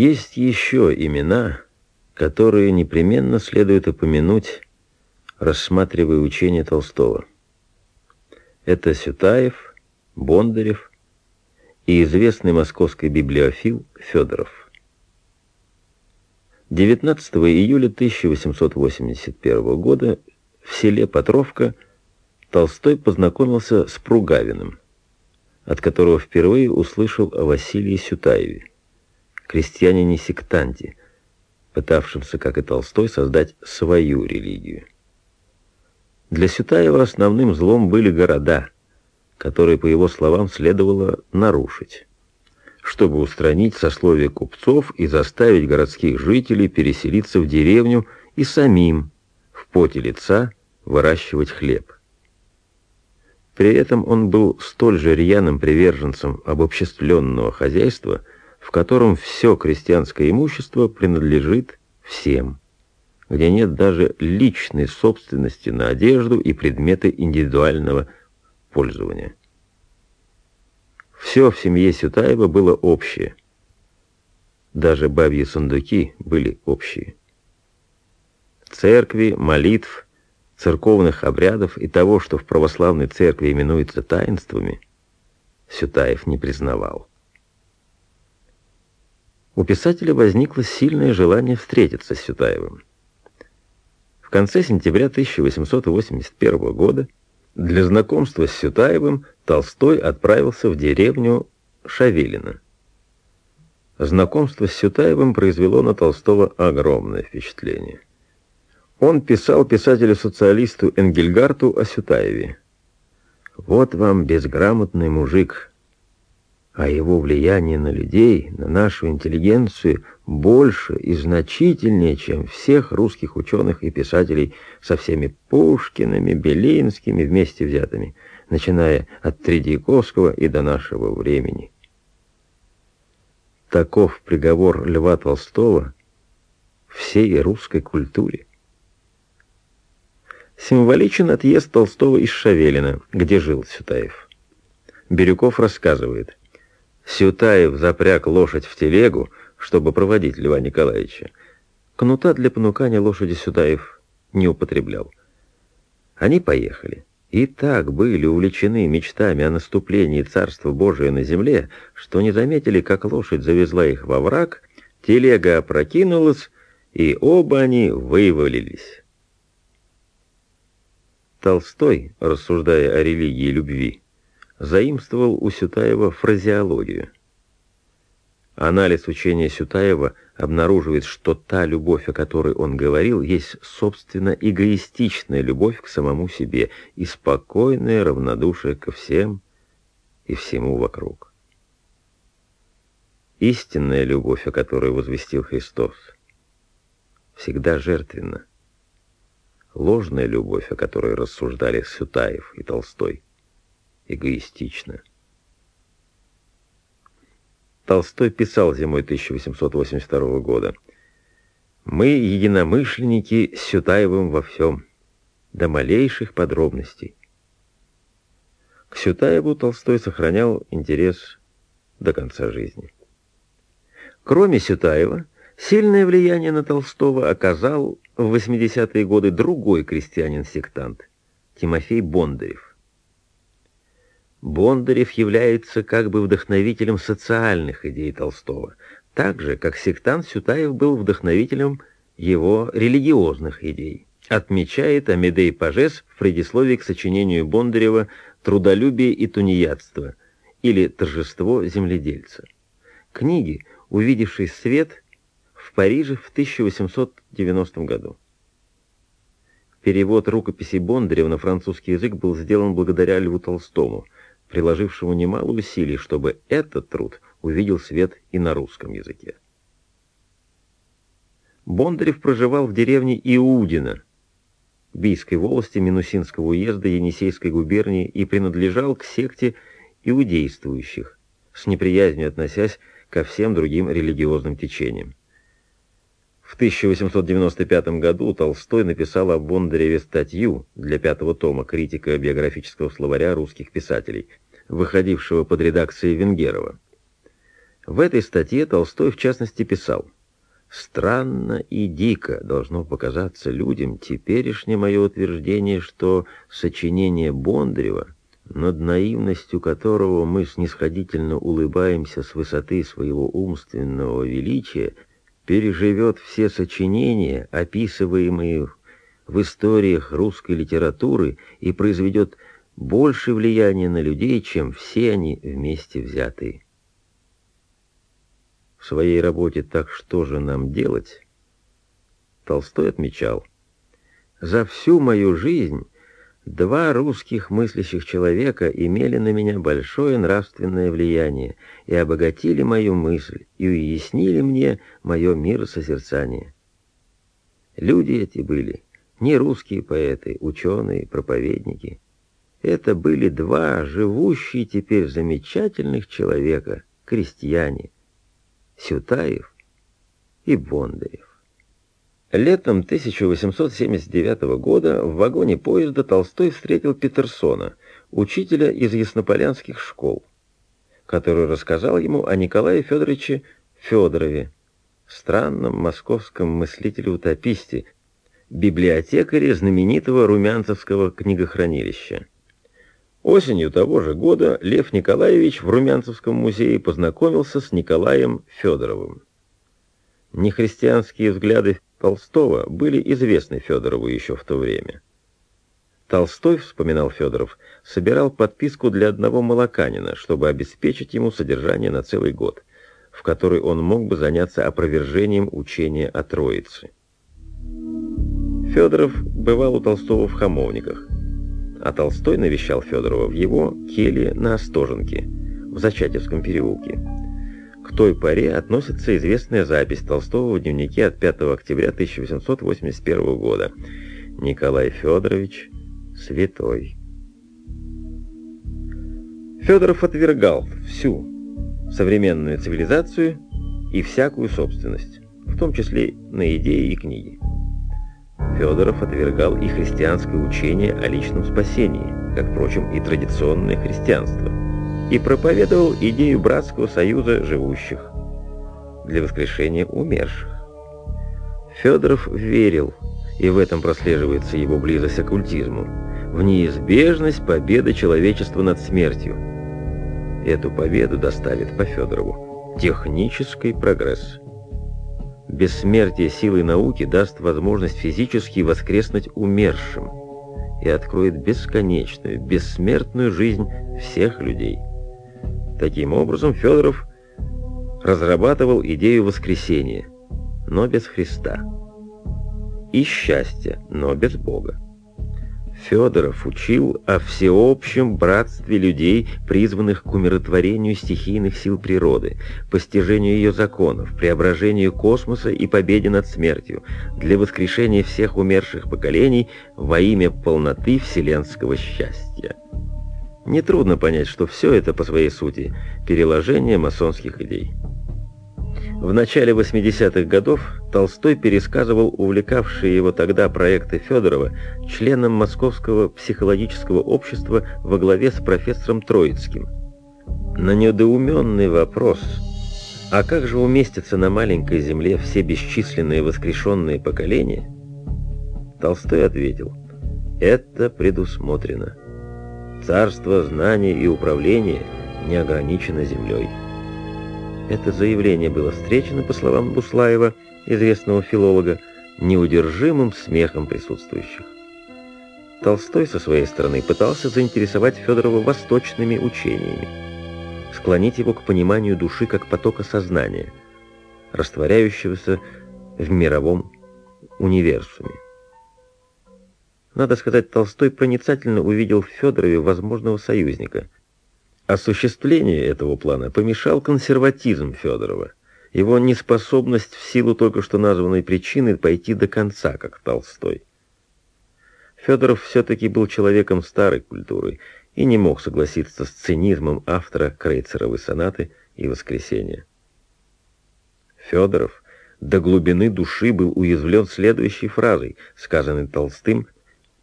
Есть еще имена, которые непременно следует упомянуть, рассматривая учение Толстого. Это Сютаев, Бондарев и известный московский библиофил Федоров. 19 июля 1881 года в селе Петровка Толстой познакомился с Пругавиным, от которого впервые услышал о Василии Сютаеве, крестьянине-сектанте, пытавшемся, как и Толстой, создать свою религию. Для Сютаева основным злом были города, которые, по его словам, следовало нарушить, чтобы устранить сословие купцов и заставить городских жителей переселиться в деревню и самим в поте лица выращивать хлеб. При этом он был столь же рьяным приверженцем обобществленного хозяйства, в котором все крестьянское имущество принадлежит всем где нет даже личной собственности на одежду и предметы индивидуального пользования. Все в семье Сютаева было общее. Даже бабьи сундуки были общие. Церкви, молитв, церковных обрядов и того, что в православной церкви именуется таинствами, Сютаев не признавал. У писателя возникло сильное желание встретиться с Сютаевым. В конце сентября 1881 года для знакомства с Сютаевым Толстой отправился в деревню Шавелино. Знакомство с Сютаевым произвело на Толстого огромное впечатление. Он писал писателю-социалисту Энгельгарту о Сютаеве. «Вот вам безграмотный мужик, а его влияние на людей, на нашу интеллигенцию больше и значительнее, чем всех русских ученых и писателей со всеми Пушкиными, Белинскими вместе взятыми, начиная от Тредьяковского и до нашего времени. Таков приговор Льва Толстого всей русской культуре. Символичен отъезд Толстого из Шавелина, где жил Сютаев. Бирюков рассказывает – Сютаев запряг лошадь в телегу, чтобы проводить Льва Николаевича. Кнута для понукания лошади Сютаев не употреблял. Они поехали. И так были увлечены мечтами о наступлении Царства Божия на земле, что не заметили, как лошадь завезла их во враг, телега опрокинулась, и оба они вывалились. Толстой, рассуждая о религии любви, заимствовал у Сютаева фразеологию. Анализ учения Сютаева обнаруживает, что та любовь, о которой он говорил, есть, собственно, эгоистичная любовь к самому себе и спокойное равнодушие ко всем и всему вокруг. Истинная любовь, о которой возвестил Христос, всегда жертвенна. Ложная любовь, о которой рассуждали Сютаев и Толстой, эгоистично. Толстой писал зимой 1882 года. «Мы единомышленники с Сютаевым во всем, до малейших подробностей». К Сютаеву Толстой сохранял интерес до конца жизни. Кроме Сютаева, сильное влияние на Толстого оказал в 80-е годы другой крестьянин-сектант, Тимофей Бондарев. Бондарев является как бы вдохновителем социальных идей Толстого, так же, как сектант Сютаев был вдохновителем его религиозных идей. Отмечает Амедей Пажес в предисловии к сочинению Бондарева «Трудолюбие и тунеядство» или «Торжество земледельца». Книги, увидевшей свет в Париже в 1890 году. Перевод рукописей Бондарева на французский язык был сделан благодаря Льву Толстому – приложившему немало усилий, чтобы этот труд увидел свет и на русском языке. Бондарев проживал в деревне Иудина, Бийской волости Минусинского уезда Енисейской губернии и принадлежал к секте иудействующих, с неприязнью относясь ко всем другим религиозным течениям. В 1895 году Толстой написал о Бондареве статью для пятого тома критика биографического словаря русских писателей, выходившего под редакцией Венгерова. В этой статье Толстой в частности писал «Странно и дико должно показаться людям теперешнее мое утверждение, что сочинение Бондарева, над наивностью которого мы снисходительно улыбаемся с высоты своего умственного величия, переживет все сочинения, описываемые в историях русской литературы, и произведет больше влияния на людей, чем все они вместе взятые. В своей работе «Так что же нам делать?» Толстой отмечал, «За всю мою жизнь два русских мыслящих человека имели на меня большое нравственное влияние и обогатили мою мысль и уяснили мне мое миросозерцание. Люди эти были не русские поэты, ученые, проповедники. Это были два живущие теперь замечательных человека, крестьяне, Сютаев и Бондарев. Летом 1879 года в вагоне поезда Толстой встретил Петерсона, учителя из яснополянских школ, который рассказал ему о Николае Федоровиче Федорове, странном московском мыслителе-утописте, библиотекаре знаменитого Румянцевского книгохранилища. Осенью того же года Лев Николаевич в Румянцевском музее познакомился с Николаем Федоровым. Нехристианские взгляды Толстого были известны Федорову еще в то время. Толстой, вспоминал Федоров, собирал подписку для одного молоканина, чтобы обеспечить ему содержание на целый год, в который он мог бы заняться опровержением учения о Троице. Федоров бывал у Толстого в Хамовниках, а Толстой навещал Федорова в его келье на Остоженке, в Зачатевском переулке. К той поре относится известная запись Толстого в дневнике от 5 октября 1881 года. Николай Федорович святой. Федоров отвергал всю современную цивилизацию и всякую собственность, в том числе на идеи и книги. Федоров отвергал и христианское учение о личном спасении, как, впрочем, и традиционное христианство, и проповедовал идею братского союза живущих для воскрешения умерших. Федоров верил, и в этом прослеживается его близость к оккультизму, в неизбежность победы человечества над смертью. Эту победу доставит по Федорову технический прогресс. Бессмертие силы науки даст возможность физически воскреснуть умершим и откроет бесконечную, бессмертную жизнь всех людей. Таким образом, Федоров разрабатывал идею воскресения, но без Христа, и счастья, но без Бога. Федоров учил о всеобщем братстве людей, призванных к умиротворению стихийных сил природы, постижению ее законов, преображению космоса и победе над смертью, для воскрешения всех умерших поколений во имя полноты вселенского счастья. Нетрудно понять, что все это по своей сути переложение масонских идей. В начале 80-х годов Толстой пересказывал увлекавшие его тогда проекты Федорова членам Московского психологического общества во главе с профессором Троицким. На недоуменный вопрос «А как же уместятся на маленькой земле все бесчисленные воскрешенные поколения?» Толстой ответил «Это предусмотрено. Царство знания и управления не ограничено землей». Это заявление было встречено, по словам Буслаева, известного филолога, неудержимым смехом присутствующих. Толстой со своей стороны пытался заинтересовать Федорова восточными учениями, склонить его к пониманию души как потока сознания, растворяющегося в мировом универсуме. Надо сказать, Толстой проницательно увидел в Федорове возможного союзника – Осуществлению этого плана помешал консерватизм Федорова, его неспособность в силу только что названной причины пойти до конца, как Толстой. Федоров все-таки был человеком старой культуры и не мог согласиться с цинизмом автора Крейцеровой сонаты и «Воскресенья». Федоров до глубины души был уязвлен следующей фразой, сказанной Толстым,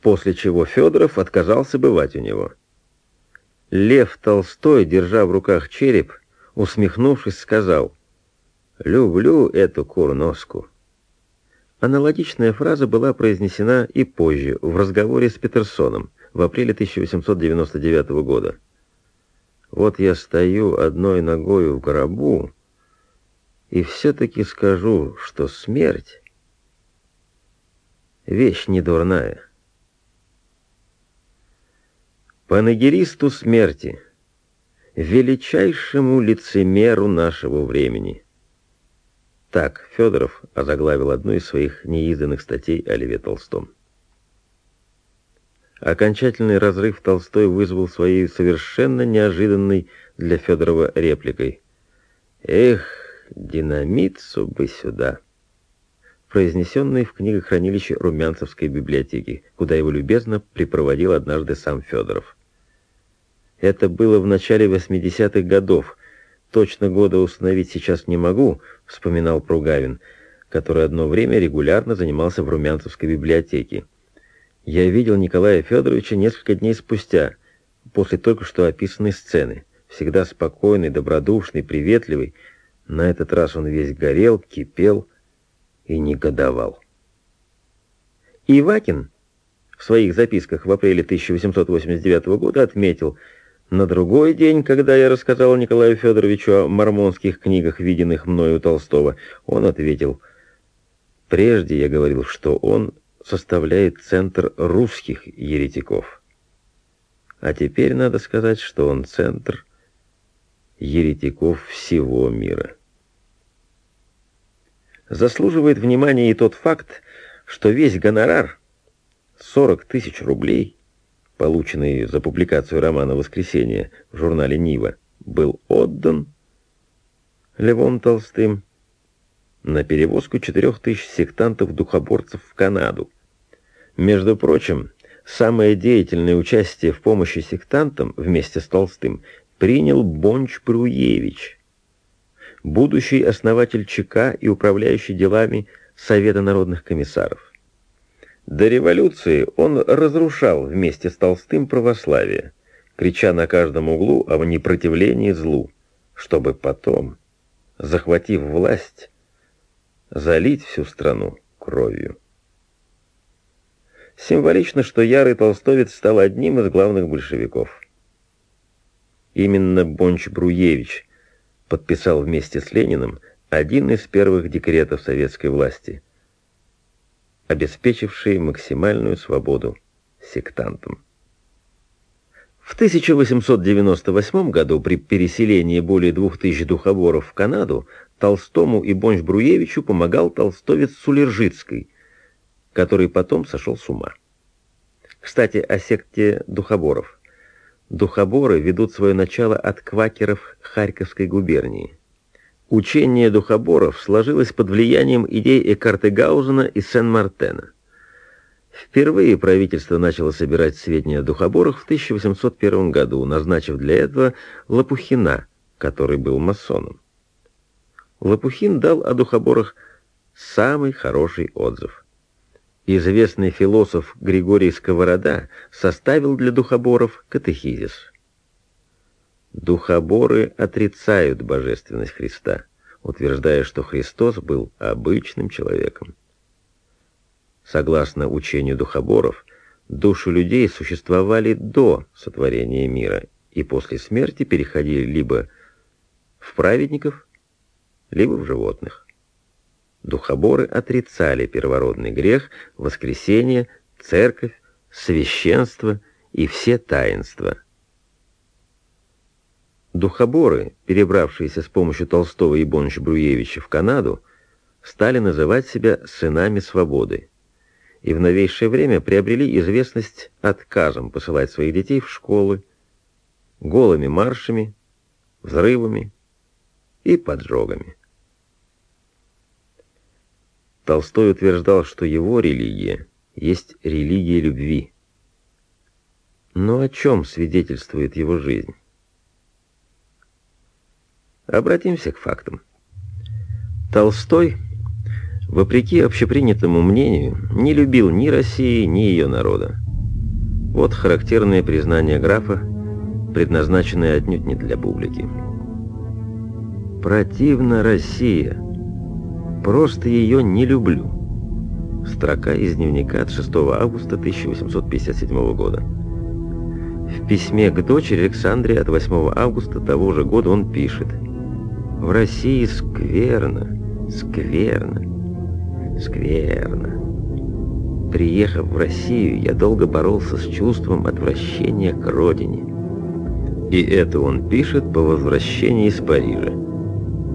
после чего Федоров отказался бывать у него – Лев Толстой, держа в руках череп, усмехнувшись, сказал «Люблю эту курноску». Аналогичная фраза была произнесена и позже, в разговоре с Петерсоном, в апреле 1899 года. «Вот я стою одной ногой в гробу, и все-таки скажу, что смерть — вещь недурная. Панегеристу смерти, величайшему лицемеру нашего времени. Так Федоров озаглавил одну из своих неизданных статей о Леве Толстом. Окончательный разрыв Толстой вызвал своей совершенно неожиданной для Федорова репликой. «Эх, динамитцу бы сюда!» произнесенный в книгохранилище Румянцевской библиотеки, куда его любезно припроводил однажды сам Федоров. Это было в начале 80-х годов. Точно года установить сейчас не могу, вспоминал Пругавин, который одно время регулярно занимался в Румянцевской библиотеке. Я видел Николая Федоровича несколько дней спустя, после только что описанной сцены. Всегда спокойный, добродушный, приветливый, на этот раз он весь горел, кипел и негодовал. Ивакин в своих записках в апреле 1889 года отметил, на другой день, когда я рассказал Николаю Федоровичу о мормонских книгах, виденных мною у Толстого, он ответил, «Прежде я говорил, что он составляет центр русских еретиков. А теперь надо сказать, что он центр еретиков всего мира». Заслуживает внимания и тот факт, что весь гонорар, 40 тысяч рублей, полученный за публикацию романа «Воскресенье» в журнале «Нива», был отдан Левом Толстым на перевозку четырех тысяч сектантов-духоборцев в Канаду. Между прочим, самое деятельное участие в помощи сектантам вместе с Толстым принял Бонч-Бруевич – будущий основатель ЧК и управляющий делами Совета народных комиссаров. До революции он разрушал вместе с Толстым православие, крича на каждом углу о непротивлении злу, чтобы потом, захватив власть, залить всю страну кровью. Символично, что ярый толстовец стал одним из главных большевиков. Именно Бонч-Бруевич подписал вместе с Лениным один из первых декретов советской власти, обеспечивший максимальную свободу сектантам. В 1898 году при переселении более двух тысяч духоборов в Канаду Толстому и Бонч-Бруевичу помогал толстовец Сулержицкий, который потом сошел с ума. Кстати, о секте духоборов. Духоборы ведут свое начало от квакеров Харьковской губернии. Учение духоборов сложилось под влиянием идей Экарта Гаузена и Сен-Мартена. Впервые правительство начало собирать сведения о духоборах в 1801 году, назначив для этого Лопухина, который был масоном. Лопухин дал о духоборах самый хороший отзыв. Известный философ Григорий Сковорода составил для духоборов катехизис. Духоборы отрицают божественность Христа, утверждая, что Христос был обычным человеком. Согласно учению духоборов, души людей существовали до сотворения мира и после смерти переходили либо в праведников, либо в животных. Духоборы отрицали первородный грех, воскресение, церковь, священство и все таинства. Духоборы, перебравшиеся с помощью Толстого и Бонч-Бруевича в Канаду, стали называть себя «сынами свободы» и в новейшее время приобрели известность отказом посылать своих детей в школы, голыми маршами, взрывами и поджогами. Толстой утверждал, что его религия есть религия любви. Но о чем свидетельствует его жизнь? Обратимся к фактам. Толстой, вопреки общепринятому мнению, не любил ни России, ни ее народа. Вот характерное признание графа, предназначенное отнюдь не для публики. Противна Россия. Просто ее не люблю. Строка из дневника от 6 августа 1857 года. В письме к дочери Александре от 8 августа того же года он пишет «В России скверно, скверно, скверно». Приехав в Россию, я долго боролся с чувством отвращения к родине. И это он пишет по возвращении из Парижа,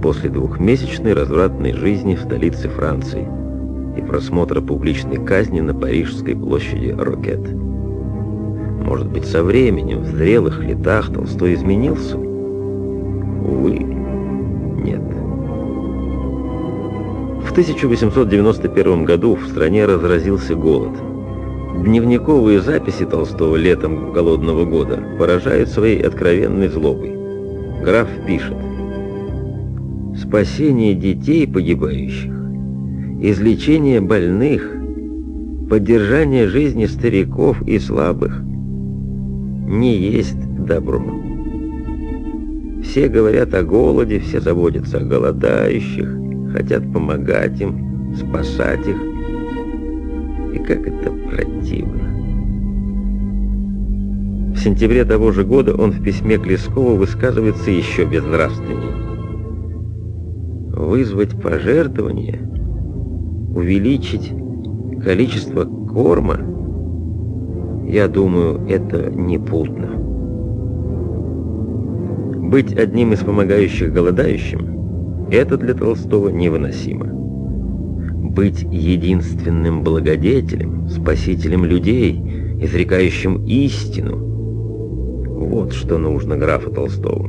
после двухмесячной развратной жизни в столице Франции и просмотра публичной казни на Парижской площади Рокет. Может быть, со временем, в зрелых летах Толстой изменился? Увы, В 1891 году в стране разразился голод. Дневниковые записи Толстого летом голодного года поражают своей откровенной злобой. Граф пишет «Спасение детей погибающих, излечение больных, поддержание жизни стариков и слабых не есть добро. Все говорят о голоде, все заботятся о голодающих, хотят помогать им, спасать их. И как это противно. В сентябре того же года он в письме к Лескову высказывается еще безнравственнее. Вызвать пожертвование, увеличить количество корма, я думаю, это непутно. Быть одним из помогающих голодающим это для Толстого невыносимо. Быть единственным благодетелем, спасителем людей, изрекающим истину – вот что нужно графу Толстому.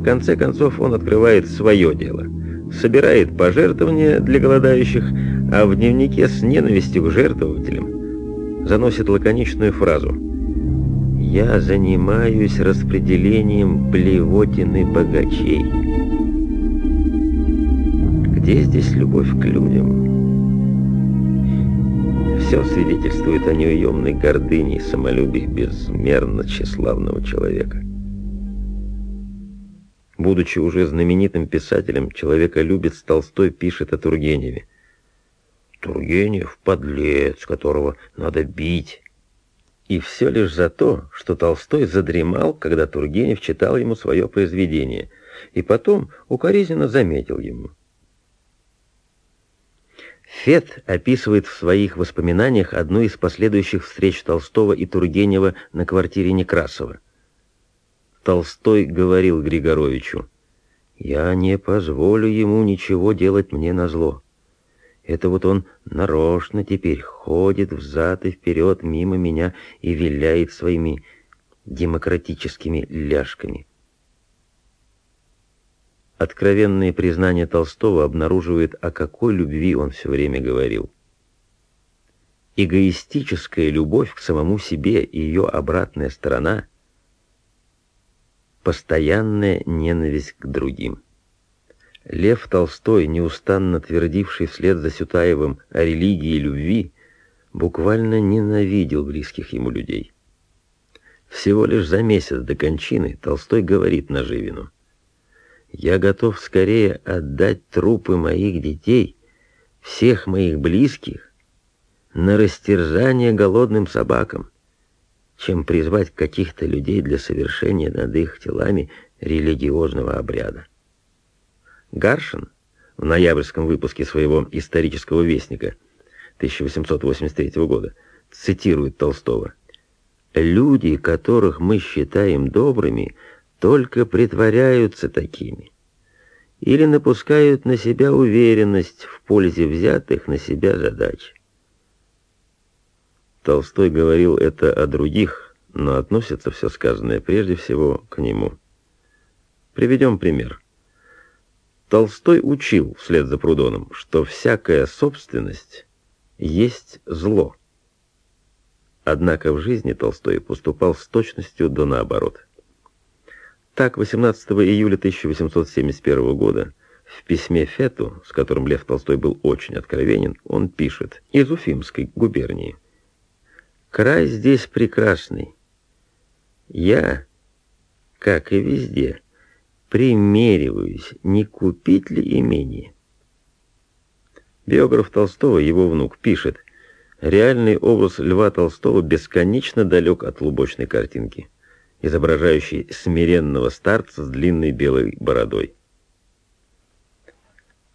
В конце концов он открывает свое дело, собирает пожертвования для голодающих, а в дневнике с ненавистью к жертвователям заносит лаконичную фразу «Я занимаюсь распределением блевотины богачей». Где здесь любовь к людям? Все свидетельствует о неуемной гордыне и самолюбии безмерно тщеславного человека. Будучи уже знаменитым писателем, человеколюбец Толстой пишет о Тургеневе. «Тургенев — подлец, которого надо бить». И все лишь за то, что Толстой задремал, когда Тургенев читал ему свое произведение, и потом укоризненно заметил ему — Фет описывает в своих воспоминаниях одну из последующих встреч Толстого и Тургенева на квартире Некрасова. Толстой говорил Григоровичу, «Я не позволю ему ничего делать мне назло. Это вот он нарочно теперь ходит взад и вперед мимо меня и виляет своими демократическими ляжками». Откровенные признания Толстого обнаруживают, о какой любви он все время говорил. Эгоистическая любовь к самому себе и ее обратная сторона – постоянная ненависть к другим. Лев Толстой, неустанно твердивший вслед за Сютаевым о религии и любви, буквально ненавидел близких ему людей. Всего лишь за месяц до кончины Толстой говорит Наживину – я готов скорее отдать трупы моих детей, всех моих близких, на растерзание голодным собакам, чем призвать каких-то людей для совершения над их телами религиозного обряда. Гаршин в ноябрьском выпуске своего исторического вестника 1883 года цитирует Толстого. «Люди, которых мы считаем добрыми, — только притворяются такими или напускают на себя уверенность в пользе взятых на себя задач. Толстой говорил это о других, но относится все сказанное прежде всего к нему. Приведем пример. Толстой учил, вслед за Прудоном, что всякая собственность есть зло. Однако в жизни Толстой поступал с точностью до наоборот – так, 18 июля 1871 года в письме Фету, с которым Лев Толстой был очень откровенен, он пишет из Уфимской губернии. «Край здесь прекрасный. Я, как и везде, примериваюсь, не купить ли имение. Биограф Толстого, его внук, пишет, реальный образ Льва Толстого бесконечно далек от лубочной картинки, изображающей смиренного старца с длинной белой бородой.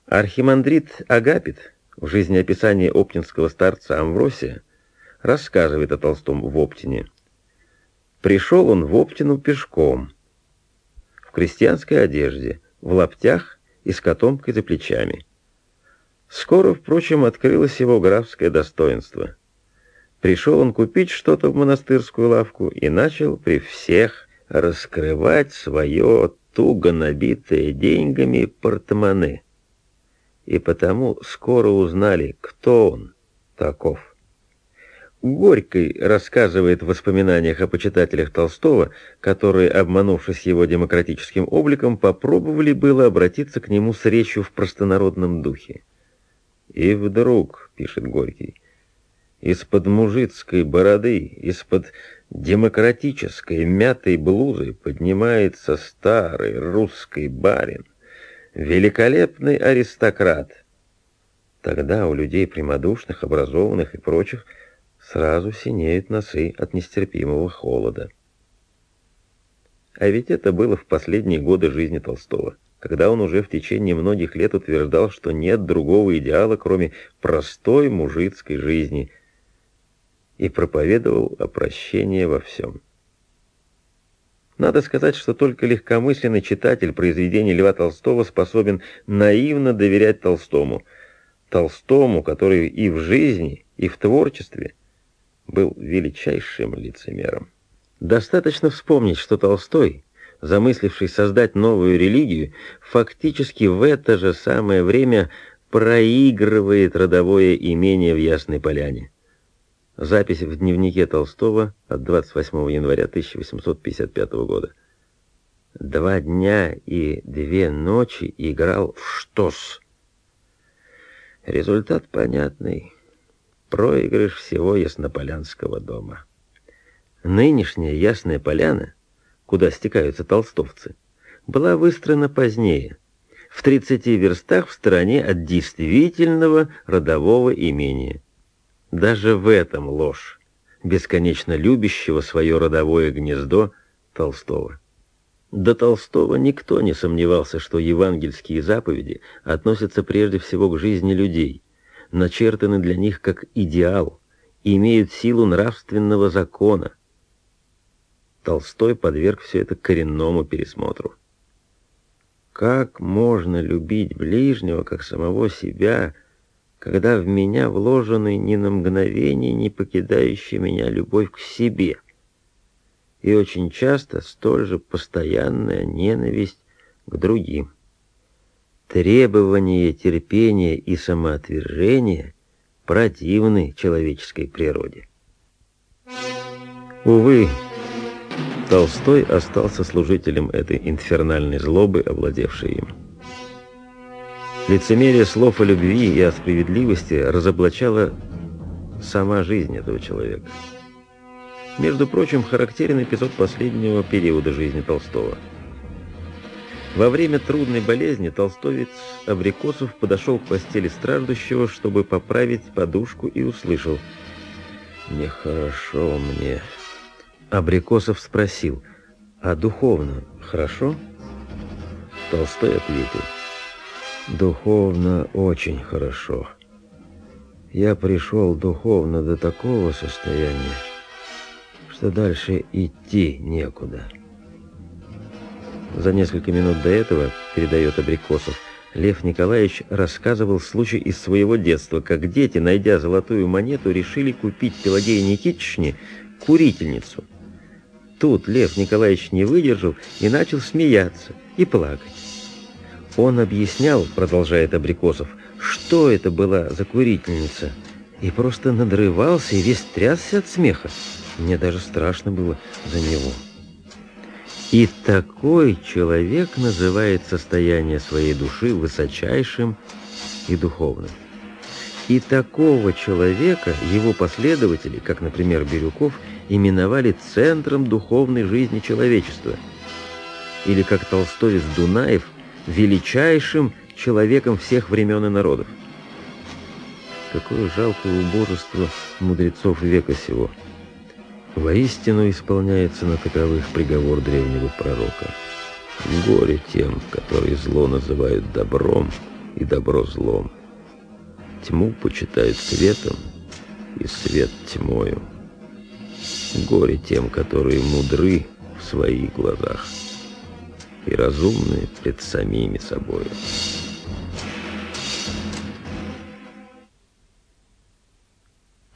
Архимандрит Агапит в жизнеописании оптинского старца Амвросия рассказывает о Толстом в Оптине. Пришел он в Оптину пешком, крестьянской одежде, в лаптях и с котомкой за плечами. Скоро, впрочем, открылось его графское достоинство. Пришел он купить что-то в монастырскую лавку и начал при всех раскрывать свое туго набитое деньгами портмоне. И потому скоро узнали, кто он таков. Горький рассказывает в воспоминаниях о почитателях Толстого, которые, обманувшись его демократическим обликом, попробовали было обратиться к нему с речью в простонародном духе. И вдруг, пишет Горький, из-под мужицкой бороды, из-под демократической мятой блузы поднимается старый русский барин, великолепный аристократ. Тогда у людей прямодушных, образованных и прочих сразу синеют носы от нестерпимого холода. А ведь это было в последние годы жизни Толстого когда он уже в течение многих лет утверждал, что нет другого идеала, кроме простой мужицкой жизни, и проповедовал о во всем. Надо сказать, что только легкомысленный читатель произведений Льва Толстого способен наивно доверять Толстому, Толстому, который и в жизни, и в творчестве был величайшим лицемером. Достаточно вспомнить, что Толстой замысливший создать новую религию, фактически в это же самое время проигрывает родовое имение в Ясной Поляне. Запись в дневнике Толстого от 28 января 1855 года. Два дня и две ночи играл в штос. Результат понятный. Проигрыш всего Яснополянского дома. Нынешняя Ясная Поляна куда стекаются толстовцы, была выстроена позднее, в 30 верстах в стороне от действительного родового имения. Даже в этом ложь, бесконечно любящего свое родовое гнездо Толстого. До Толстого никто не сомневался, что евангельские заповеди относятся прежде всего к жизни людей, начертаны для них как идеал, имеют силу нравственного закона, Толстой подверг все это коренному пересмотру. Как можно любить ближнего, как самого себя, когда в меня вложены ни на мгновение не покидающая меня любовь к себе, и очень часто столь же постоянная ненависть к другим? Требования терпения и самоотвержения противны человеческой природе. Увы, Толстой остался служителем этой инфернальной злобы, овладевшей им. Лицемерие слов о любви и о справедливости разоблачала сама жизнь этого человека. Между прочим, характерен эпизод последнего периода жизни Толстого. Во время трудной болезни толстовец Абрикосов подошел к постели страждущего, чтобы поправить подушку, и услышал «Нехорошо мне». Абрикосов спросил, «А духовно хорошо?» Толстой ответил, «Духовно очень хорошо. Я пришел духовно до такого состояния, что дальше идти некуда». За несколько минут до этого, передает Абрикосов, Лев Николаевич рассказывал случай из своего детства, как дети, найдя золотую монету, решили купить Пелагеи Никитичне курительницу – Тут Лев Николаевич не выдержал и начал смеяться и плакать. Он объяснял, продолжает Абрикосов, что это была за курительница, и просто надрывался и весь трясся от смеха. Мне даже страшно было за него. И такой человек называет состояние своей души высочайшим и духовным. И такого человека его последователи, как, например, Бирюков, именовали центром духовной жизни человечества. или, как толстовец Дунаев, величайшим человеком всех времен и народов. Какое жалкое убожество мудрецов века сего. Воистину исполняется на таковых приговор древнего пророка. Горе тем, которые зло называют добром и добро злом. Тьму почитают светом и свет тьмою. Горе тем, которые мудры в своих глазах и разумны пред самими собою.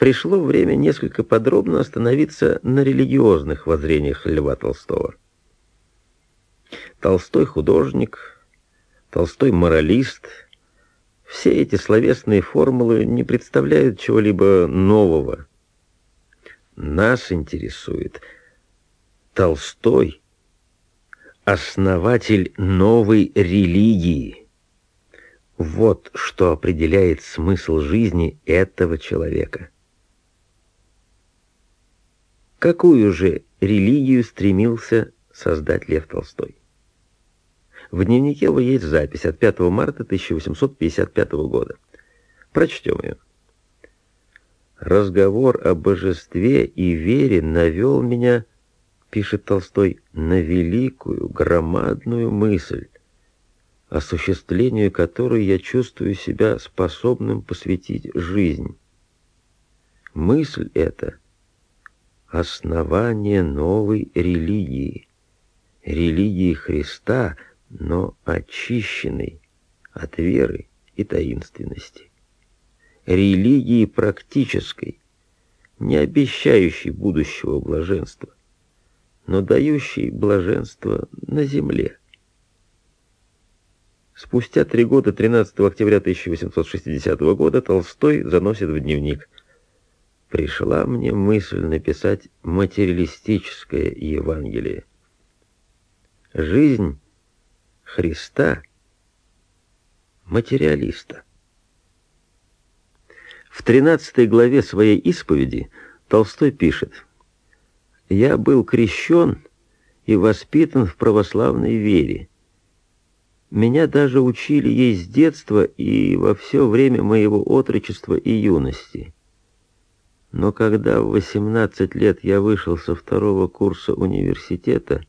Пришло время несколько подробно остановиться на религиозных воззрениях Льва Толстого. Толстой художник, Толстой моралист. Все эти словесные формулы не представляют чего-либо нового. Нас интересует Толстой, основатель новой религии. Вот что определяет смысл жизни этого человека. Какую же религию стремился создать Лев Толстой? В дневнике его есть запись от 5 марта 1855 года. Прочтем ее. «Разговор о божестве и вере навел меня, — пишет Толстой, — на великую, громадную мысль, осуществлению которой я чувствую себя способным посвятить жизнь. Мысль эта — основание новой религии, религии Христа — но очищенный от веры и таинственности. Религии практической, не обещающей будущего блаженства, но дающей блаженство на земле. Спустя три года, 13 октября 1860 года, Толстой заносит в дневник «Пришла мне мысль написать материалистическое Евангелие. Жизнь Христа материалиста. В 13 главе своей исповеди Толстой пишет «Я был крещен и воспитан в православной вере. Меня даже учили ей с детства и во все время моего отрочества и юности. Но когда в 18 лет я вышел со второго курса университета,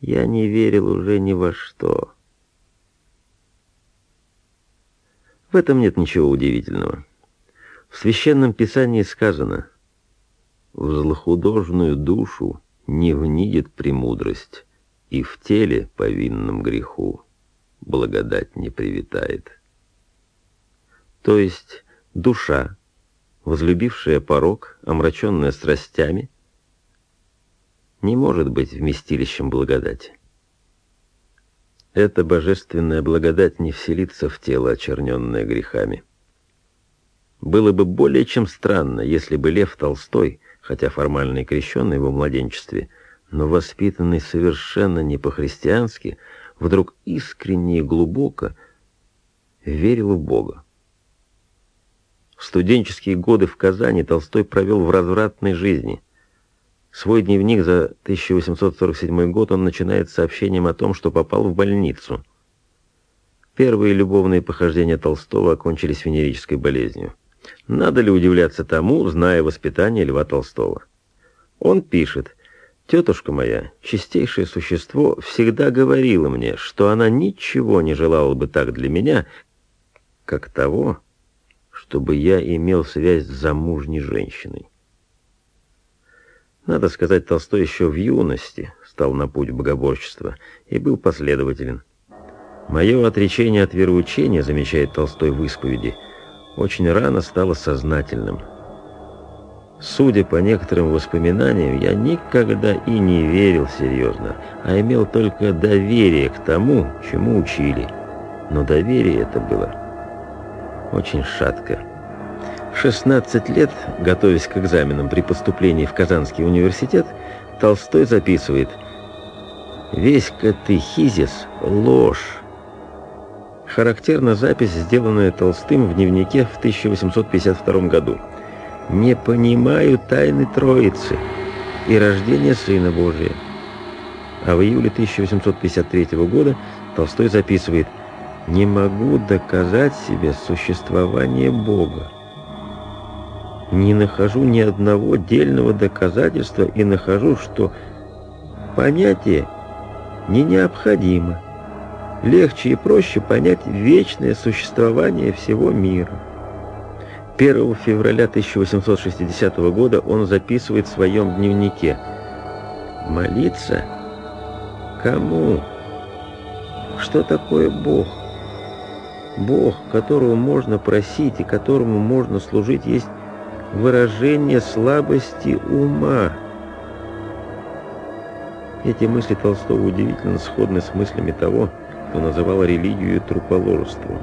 я не верил уже ни во что. В этом нет ничего удивительного. В Священном Писании сказано «В злохудожную душу не внидит премудрость, и в теле повинном греху благодать не привитает». То есть душа, возлюбившая порог, омраченная страстями, не может быть вместилищем благодати. Эта божественная благодать не вселится в тело, очерненное грехами. Было бы более чем странно, если бы Лев Толстой, хотя формально и крещенный во младенчестве, но воспитанный совершенно не по-христиански, вдруг искренне и глубоко верил в Бога. Студенческие годы в Казани Толстой провел в развратной жизни, Свой дневник за 1847 год он начинает сообщением о том, что попал в больницу. Первые любовные похождения Толстого окончились венерической болезнью. Надо ли удивляться тому, зная воспитание Льва Толстого? Он пишет, «Тетушка моя, чистейшее существо, всегда говорила мне, что она ничего не желала бы так для меня, как того, чтобы я имел связь с замужней женщиной». Надо сказать, Толстой еще в юности стал на путь богоборчества и был последователен. Мое отречение от вероучения, замечает Толстой в исповеди, очень рано стало сознательным. Судя по некоторым воспоминаниям, я никогда и не верил серьезно, а имел только доверие к тому, чему учили. Но доверие это было очень шатко. 16 лет, готовясь к экзаменам при поступлении в Казанский университет, Толстой записывает «Весь катехизис – ложь». Характерна запись, сделанная Толстым в дневнике в 1852 году. «Не понимаю тайны Троицы и рождения Сына Божия. А в июле 1853 года Толстой записывает «Не могу доказать себе существование Бога. Не нахожу ни одного дельного доказательства и нахожу, что понятие не необходимо. Легче и проще понять вечное существование всего мира». 1 февраля 1860 года он записывает в своем дневнике «Молиться? Кому? Что такое Бог? Бог, которого можно просить и которому можно служить, есть выражение слабости ума». Эти мысли Толстого удивительно сходны с мыслями того, кто называл религию труположеством.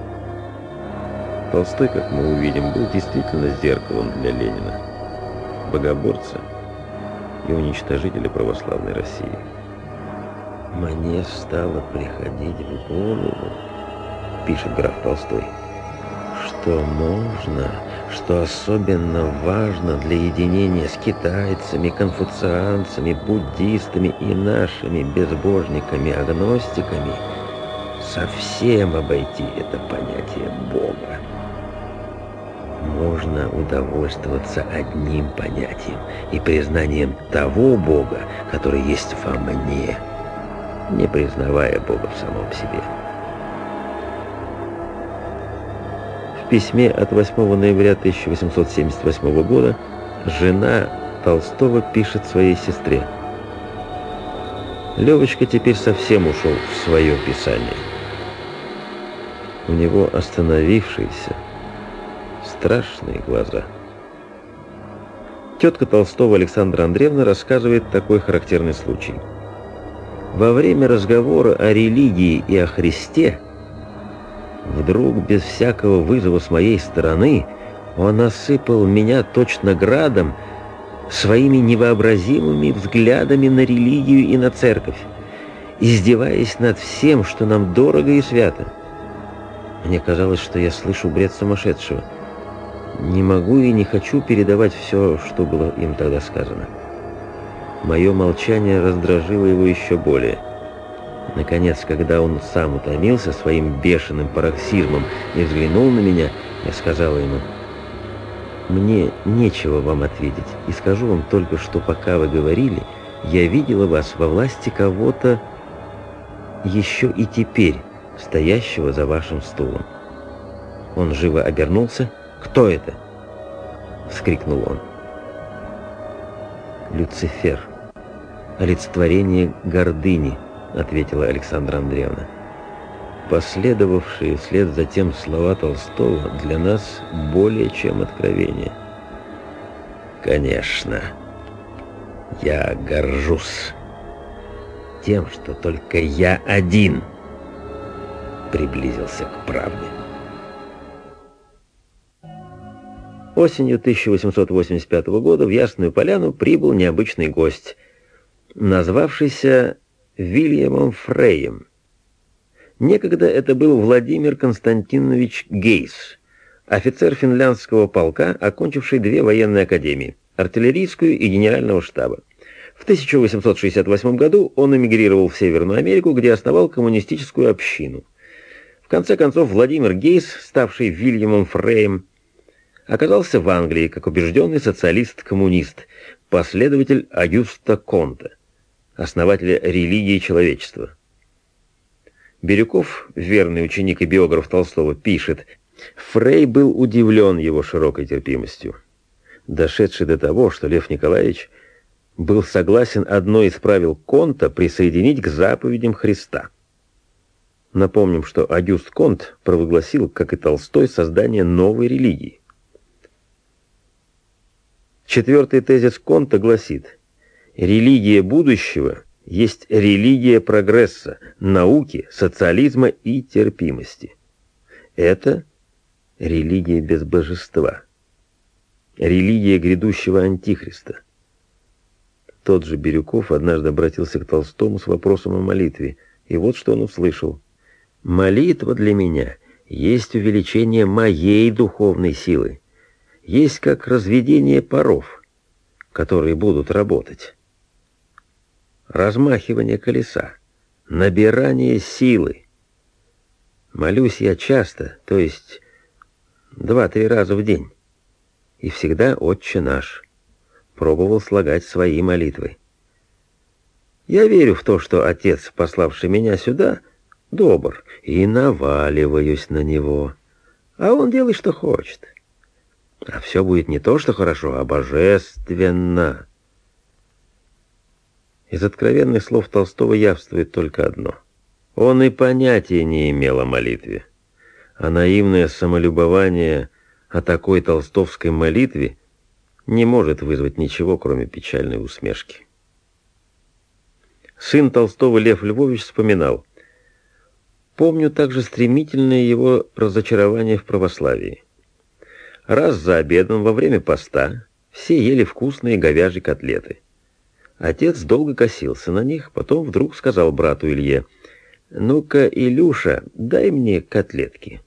Толстой, как мы увидим, был действительно зеркалом для Ленина, богоборца и уничтожителя православной России. «Мне стало приходить в голову, — пишет граф Толстой, — что можно, что особенно важно для единения с китайцами, конфуцианцами, буддистами и нашими безбожниками-агностиками совсем обойти это понятие Бога можно удовольствоваться одним понятием и признанием того Бога, который есть во мне, не признавая Бога в самом себе. Письме от 8 ноября 1878 года жена Толстого пишет своей сестре. Левочка теперь совсем ушел в свое писание. У него остановившийся, страшные глаза. Тетка Толстого Александра Андреевна рассказывает такой характерный случай. Во время разговора о религии и о Христе вдруг без всякого вызова с моей стороны он осыпал меня точно градом своими невообразимыми взглядами на религию и на церковь, издеваясь над всем, что нам дорого и свято. Мне казалось, что я слышу бред сумасшедшего. Не могу и не хочу передавать все, что было им тогда сказано. Мое молчание раздражило его еще более. Наконец, когда он сам утомился своим бешеным пароксизмом и взглянул на меня, я сказала ему, «Мне нечего вам ответить, и скажу вам только, что пока вы говорили, я видела вас во власти кого-то еще и теперь, стоящего за вашим стулом». Он живо обернулся «Кто это?» — вскрикнул он. «Люцифер. Олицетворение гордыни», — ответила Александра Андреевна. Последовавшие вслед за тем слова Толстого для нас более чем откровение. «Конечно, я горжусь тем, что только я один приблизился к правде». Осенью 1885 года в Ясную Поляну прибыл необычный гость, назвавшийся Вильямом Фреем. Некогда это был Владимир Константинович Гейс, офицер финляндского полка, окончивший две военные академии – артиллерийскую и генерального штаба. В 1868 году он эмигрировал в Северную Америку, где основал коммунистическую общину. В конце концов, Владимир Гейс, ставший Вильямом Фреем, оказался в Англии как убежденный социалист-коммунист, последователь Агюста Конта, основателя религии человечества. Бирюков, верный ученик и биограф Толстого, пишет, Фрей был удивлен его широкой терпимостью, дошедший до того, что Лев Николаевич был согласен одно из правил Конта присоединить к заповедям Христа. Напомним, что Агюст Конт провозгласил, как и Толстой, создание новой религии. Четвертый тезис Конта гласит, религия будущего есть религия прогресса, науки, социализма и терпимости. Это религия без божества, религия грядущего антихриста. Тот же Бирюков однажды обратился к Толстому с вопросом о молитве, и вот что он услышал. «Молитва для меня есть увеличение моей духовной силы есть как разведение паров, которые будут работать. Размахивание колеса, набирание силы. Молюсь я часто, то есть два-три раза в день, и всегда «Отче наш» пробовал слагать свои молитвы. Я верю в то, что Отец, пославший меня сюда, добр, и наваливаюсь на Него. А Он делает, что хочет. А все будет не то, что хорошо, а божественно. Из откровенных слов Толстого явствует только одно. Он и понятия не имел о молитве. А наивное самолюбование о такой толстовской молитве не может вызвать ничего, кроме печальной усмешки. Сын Толстого Лев Львович вспоминал. «Помню также стремительное его разочарование в православии. Раз за обедом во время поста все ели вкусные говяжьи котлеты. Отец долго косился на них, потом вдруг сказал брату Илье, «Ну-ка, Илюша, дай мне котлетки».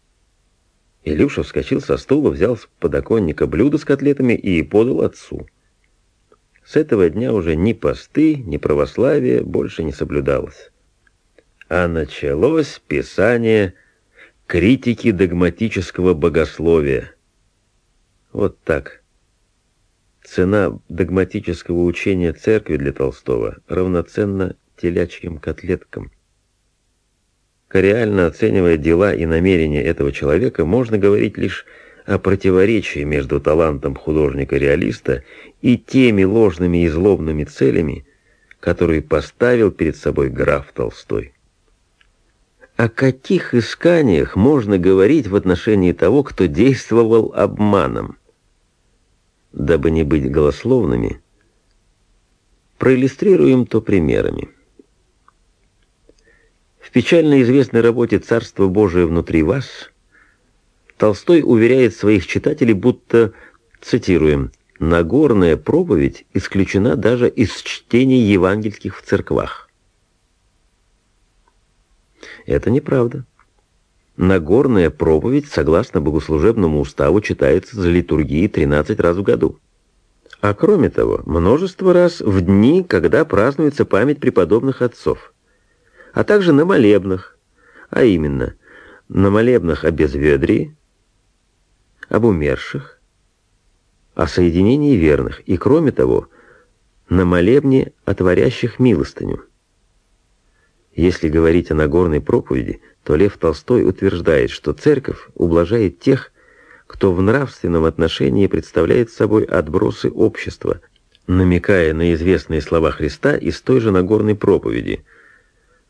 Илюша вскочил со стула, взял с подоконника блюдо с котлетами и подал отцу. С этого дня уже ни посты, ни православие больше не соблюдалось. А началось писание критики догматического богословия. Вот так. Цена догматического учения церкви для Толстого равноценна телячьим котлеткам. Реально оценивая дела и намерения этого человека, можно говорить лишь о противоречии между талантом художника-реалиста и теми ложными и злобными целями, которые поставил перед собой граф Толстой. О каких исканиях можно говорить в отношении того, кто действовал обманом? Дабы не быть голословными, проиллюстрируем то примерами. В печально известной работе «Царство Божие внутри вас» Толстой уверяет своих читателей, будто, цитируем, «Нагорная проповедь исключена даже из чтений евангельских в церквах». Это неправда. Нагорная проповедь, согласно богослужебному уставу, читается за литургией 13 раз в году. А кроме того, множество раз в дни, когда празднуется память преподобных отцов – а также на молебнах, а именно на молебнах о безведрии, об умерших, о соединении верных и, кроме того, на молебне о творящих милостыню. Если говорить о Нагорной проповеди, то Лев Толстой утверждает, что церковь ублажает тех, кто в нравственном отношении представляет собой отбросы общества, намекая на известные слова Христа из той же Нагорной проповеди –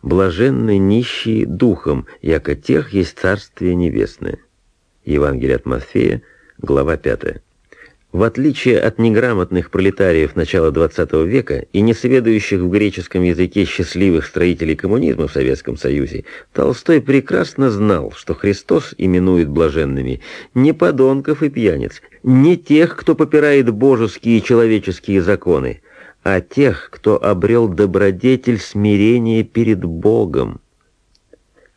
блаженны нищие духом, яко тех есть Царствие Небесное. Евангелие от Матфея, глава 5. В отличие от неграмотных пролетариев начала XX века и несведущих в греческом языке счастливых строителей коммунизма в Советском Союзе, Толстой прекрасно знал, что Христос именует блаженными не подонков и пьяниц, не тех, кто попирает божеские и человеческие законы, а тех, кто обрел добродетель смирения перед Богом.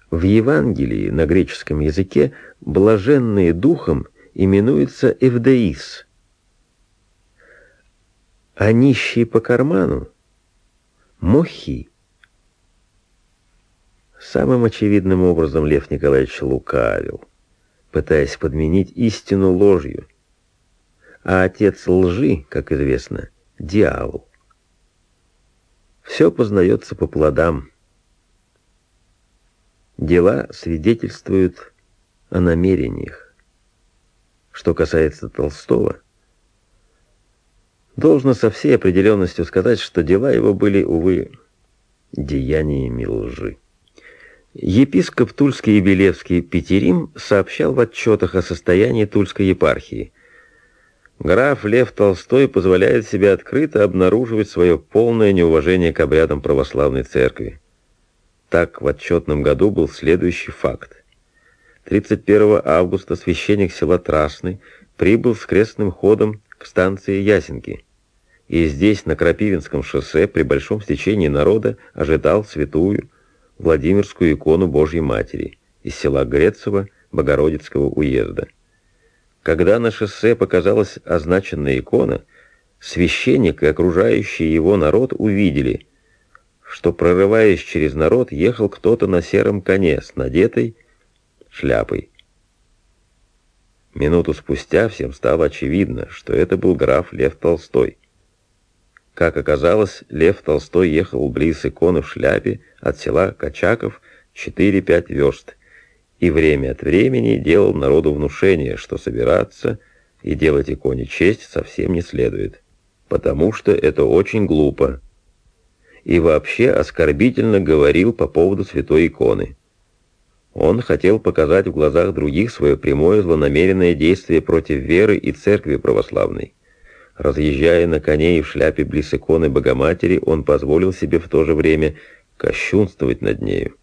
В Евангелии на греческом языке блаженные духом именуются эвдеис, а нищие по карману — мохи. Самым очевидным образом Лев Николаевич лукавил, пытаясь подменить истину ложью, а отец лжи, как известно, — дьявол. Все познается по плодам. Дела свидетельствуют о намерениях. Что касается Толстого, должно со всей определенностью сказать, что дела его были, увы, деяниями лжи. Епископ Тульский и Белевский Петерим сообщал в отчетах о состоянии Тульской епархии – Граф Лев Толстой позволяет себе открыто обнаруживать свое полное неуважение к обрядам православной церкви. Так в отчетном году был следующий факт. 31 августа священник села Трасный прибыл с крестным ходом к станции Ясенки. И здесь, на Крапивинском шоссе, при большом стечении народа, ожидал святую Владимирскую икону Божьей Матери из села Грецево Богородицкого уезда. Когда на шоссе показалась означенная икона, священник и окружающий его народ увидели, что, прорываясь через народ, ехал кто-то на сером коне с надетой шляпой. Минуту спустя всем стало очевидно, что это был граф Лев Толстой. Как оказалось, Лев Толстой ехал близ иконы в шляпе от села Качаков 4-5 верст, и время от времени делал народу внушение, что собираться и делать иконе честь совсем не следует, потому что это очень глупо, и вообще оскорбительно говорил по поводу святой иконы. Он хотел показать в глазах других свое прямое злонамеренное действие против веры и церкви православной. Разъезжая на коне и в шляпе близ иконы Богоматери, он позволил себе в то же время кощунствовать над нею.